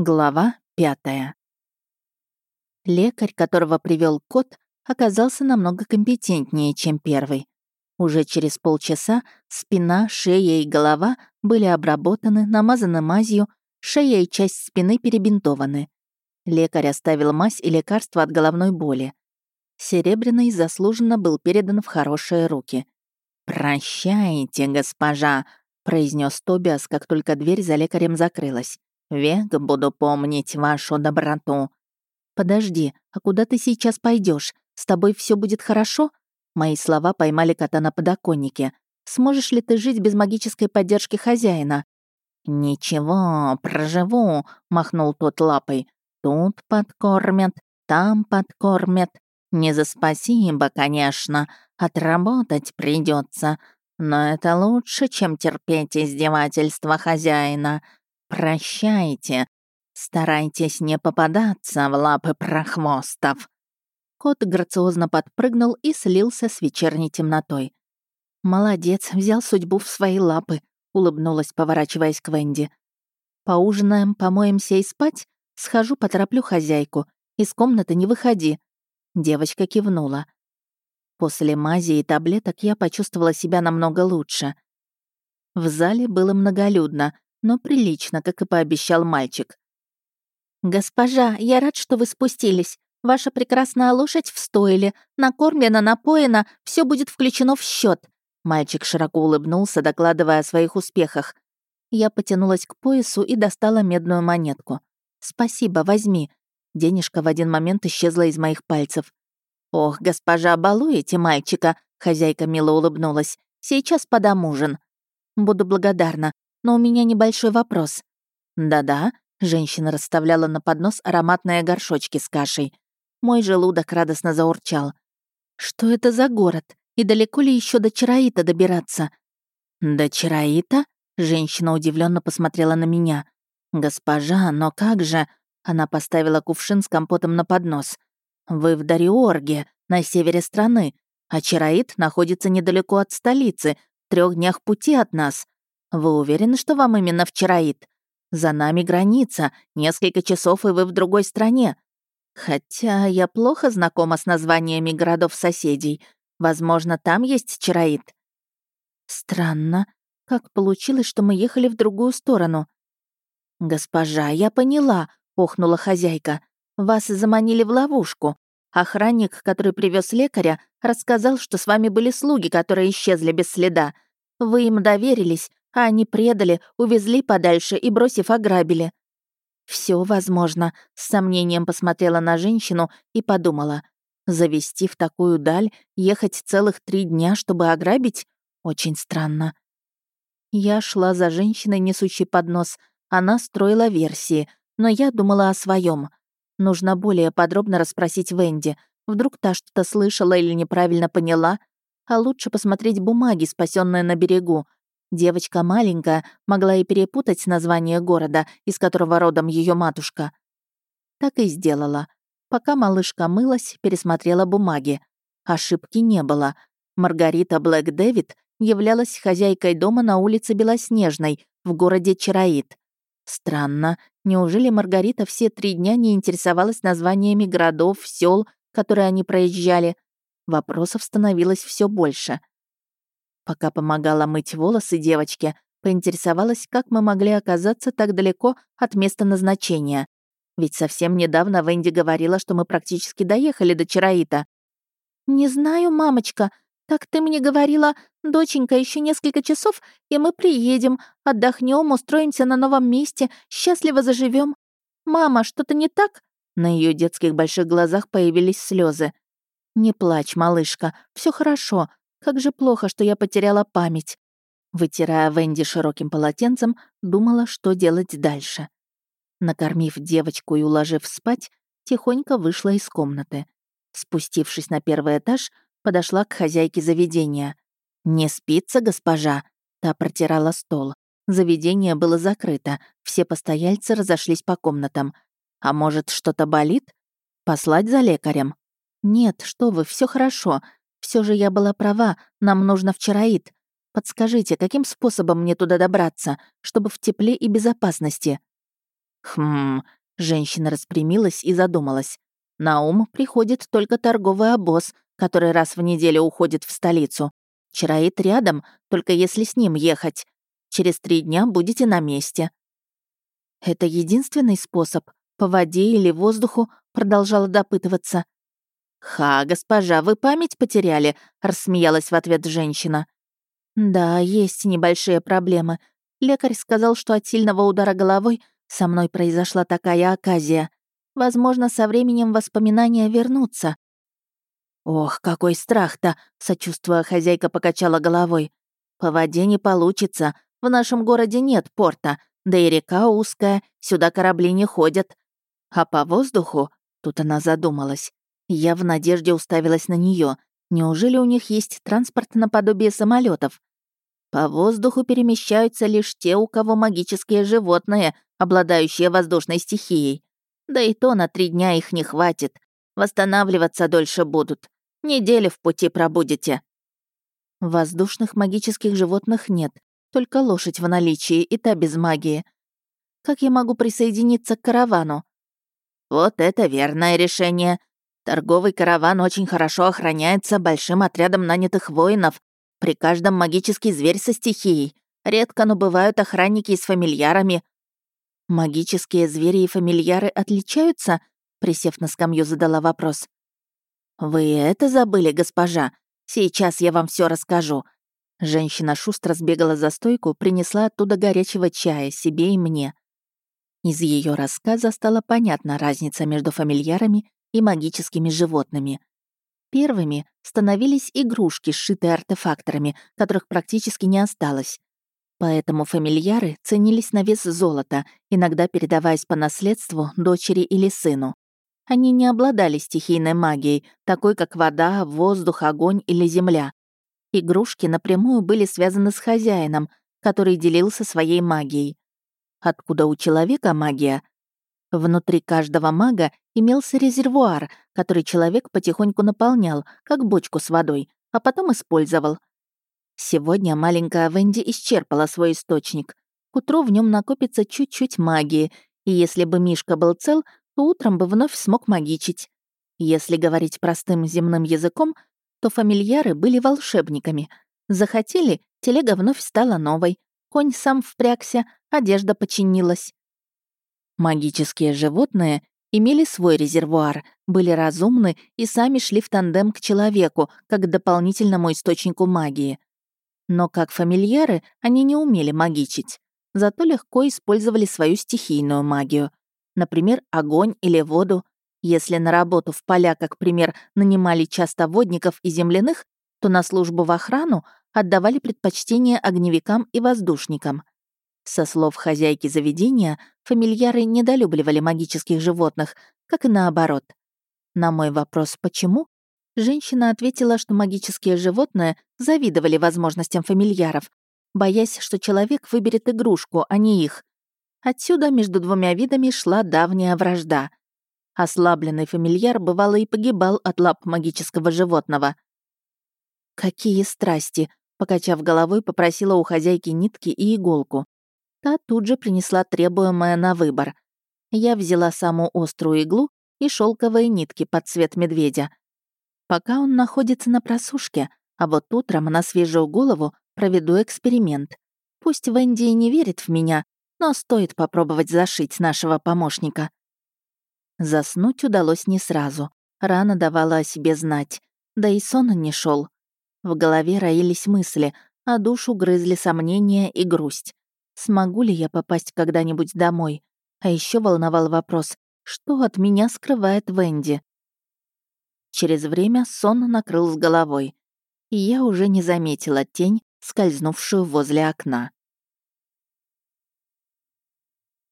Глава пятая. Лекарь, которого привел кот, оказался намного компетентнее, чем первый. Уже через полчаса спина, шея и голова были обработаны, намазаны мазью, шея и часть спины перебинтованы. Лекарь оставил мазь и лекарство от головной боли. Серебряный заслуженно был передан в хорошие руки. «Прощайте, госпожа», — произнес Тобиас, как только дверь за лекарем закрылась. Век буду помнить вашу доброту. Подожди, а куда ты сейчас пойдешь? С тобой все будет хорошо? Мои слова поймали кота на подоконнике. Сможешь ли ты жить без магической поддержки хозяина? Ничего, проживу, махнул тот лапой. Тут подкормят, там подкормят. Не за спасибо, конечно, отработать придется, но это лучше, чем терпеть издевательства хозяина. «Прощайте. Старайтесь не попадаться в лапы прохвостов». Кот грациозно подпрыгнул и слился с вечерней темнотой. «Молодец, взял судьбу в свои лапы», — улыбнулась, поворачиваясь к Венди. «Поужинаем, помоемся и спать? Схожу, потороплю хозяйку. Из комнаты не выходи». Девочка кивнула. После мази и таблеток я почувствовала себя намного лучше. В зале было многолюдно, но прилично, как и пообещал мальчик. «Госпожа, я рад, что вы спустились. Ваша прекрасная лошадь в стойле, накормлена, напоена, все будет включено в счет. Мальчик широко улыбнулся, докладывая о своих успехах. Я потянулась к поясу и достала медную монетку. «Спасибо, возьми». Денежка в один момент исчезла из моих пальцев. «Ох, госпожа, балуете мальчика», — хозяйка мило улыбнулась. «Сейчас подам ужин». «Буду благодарна но у меня небольшой вопрос». «Да-да», — женщина расставляла на поднос ароматные горшочки с кашей. Мой желудок радостно заурчал. «Что это за город? И далеко ли еще до Чараита добираться?» «До Чараита?» — женщина удивленно посмотрела на меня. «Госпожа, но как же...» Она поставила кувшин с компотом на поднос. «Вы в Дариорге, на севере страны, а Чараит находится недалеко от столицы, в трех днях пути от нас. Вы уверены, что вам именно вчераит? За нами граница, несколько часов, и вы в другой стране. Хотя я плохо знакома с названиями городов-соседей. Возможно, там есть чараит. Странно. Как получилось, что мы ехали в другую сторону? «Госпожа, я поняла», — охнула хозяйка. «Вас заманили в ловушку. Охранник, который привез лекаря, рассказал, что с вами были слуги, которые исчезли без следа. Вы им доверились, а они предали, увезли подальше и, бросив, ограбили. Все возможно», — с сомнением посмотрела на женщину и подумала. «Завести в такую даль, ехать целых три дня, чтобы ограбить? Очень странно». Я шла за женщиной, несущей поднос. Она строила версии, но я думала о своем. Нужно более подробно расспросить Венди. Вдруг та что-то слышала или неправильно поняла. А лучше посмотреть бумаги, спасенные на берегу. Девочка маленькая, могла и перепутать название города, из которого родом ее матушка. Так и сделала. Пока малышка мылась, пересмотрела бумаги. Ошибки не было. Маргарита Блэк Дэвид являлась хозяйкой дома на улице Белоснежной, в городе Чараит. Странно, неужели Маргарита все три дня не интересовалась названиями городов, сел, которые они проезжали? Вопросов становилось все больше. Пока помогала мыть волосы девочке, поинтересовалась, как мы могли оказаться так далеко от места назначения. Ведь совсем недавно Венди говорила, что мы практически доехали до Чараита. «Не знаю, мамочка. Так ты мне говорила, доченька, еще несколько часов, и мы приедем, отдохнем, устроимся на новом месте, счастливо заживем. Мама, что-то не так?» На ее детских больших глазах появились слезы. «Не плачь, малышка, все хорошо. Как же плохо, что я потеряла память. Вытирая Венди широким полотенцем, думала, что делать дальше. Накормив девочку и уложив спать, тихонько вышла из комнаты. Спустившись на первый этаж, подошла к хозяйке заведения. «Не спится, госпожа?» Та протирала стол. Заведение было закрыто, все постояльцы разошлись по комнатам. «А может, что-то болит? Послать за лекарем?» «Нет, что вы, все хорошо. Все же я была права, нам нужно в Чараит. Подскажите, каким способом мне туда добраться, чтобы в тепле и безопасности?» Хм, женщина распрямилась и задумалась. На ум приходит только торговый обоз, который раз в неделю уходит в столицу. Чароид рядом, только если с ним ехать. Через три дня будете на месте. Это единственный способ? По воде или воздуху? Продолжала допытываться. «Ха, госпожа, вы память потеряли?» — рассмеялась в ответ женщина. «Да, есть небольшие проблемы. Лекарь сказал, что от сильного удара головой со мной произошла такая оказия. Возможно, со временем воспоминания вернутся. «Ох, какой страх-то!» — сочувствуя хозяйка покачала головой. «По воде не получится. В нашем городе нет порта. Да и река узкая, сюда корабли не ходят. А по воздуху...» — тут она задумалась. Я в надежде уставилась на нее. Неужели у них есть транспорт наподобие самолетов? По воздуху перемещаются лишь те, у кого магические животные, обладающие воздушной стихией. Да и то на три дня их не хватит. Восстанавливаться дольше будут. Неделю в пути пробудете. Воздушных магических животных нет, только лошадь в наличии, и та без магии. Как я могу присоединиться к каравану? Вот это верное решение. Торговый караван очень хорошо охраняется большим отрядом нанятых воинов. При каждом магический зверь со стихией. Редко, но бывают охранники с фамильярами, «Магические звери и фамильяры отличаются?» Присев на скамью, задала вопрос. «Вы это забыли, госпожа? Сейчас я вам все расскажу». Женщина шустро сбегала за стойку, принесла оттуда горячего чая себе и мне. Из ее рассказа стала понятна разница между фамильярами и магическими животными. Первыми становились игрушки, сшитые артефакторами, которых практически не осталось. Поэтому фамильяры ценились на вес золота, иногда передаваясь по наследству дочери или сыну. Они не обладали стихийной магией, такой как вода, воздух, огонь или земля. Игрушки напрямую были связаны с хозяином, который делился своей магией. Откуда у человека магия? Внутри каждого мага имелся резервуар, который человек потихоньку наполнял, как бочку с водой, а потом использовал. Сегодня маленькая Венди исчерпала свой источник. К утру в нем накопится чуть-чуть магии, и если бы Мишка был цел, то утром бы вновь смог магичить. Если говорить простым земным языком, то фамильяры были волшебниками. Захотели, телега вновь стала новой, конь сам впрягся, одежда починилась. Магические животные имели свой резервуар, были разумны и сами шли в тандем к человеку, как к дополнительному источнику магии. Но как фамильяры они не умели магичить, зато легко использовали свою стихийную магию. Например, огонь или воду. Если на работу в поля, как пример, нанимали часто водников и земляных, то на службу в охрану отдавали предпочтение огневикам и воздушникам. Со слов хозяйки заведения, фамильяры недолюбливали магических животных, как и наоборот. На мой вопрос «почему?» Женщина ответила, что магические животные завидовали возможностям фамильяров, боясь, что человек выберет игрушку, а не их. Отсюда между двумя видами шла давняя вражда. Ослабленный фамильяр бывало и погибал от лап магического животного. «Какие страсти!» — покачав головой, попросила у хозяйки нитки и иголку. Та тут же принесла требуемое на выбор. Я взяла самую острую иглу и шелковые нитки под цвет медведя — пока он находится на просушке, а вот утром на свежую голову проведу эксперимент. Пусть Венди и не верит в меня, но стоит попробовать зашить нашего помощника. Заснуть удалось не сразу. Рана давала о себе знать. Да и сон не шел. В голове роились мысли, а душу грызли сомнения и грусть. Смогу ли я попасть когда-нибудь домой? А еще волновал вопрос, что от меня скрывает Венди? Через время сон накрыл с головой, и я уже не заметила тень, скользнувшую возле окна.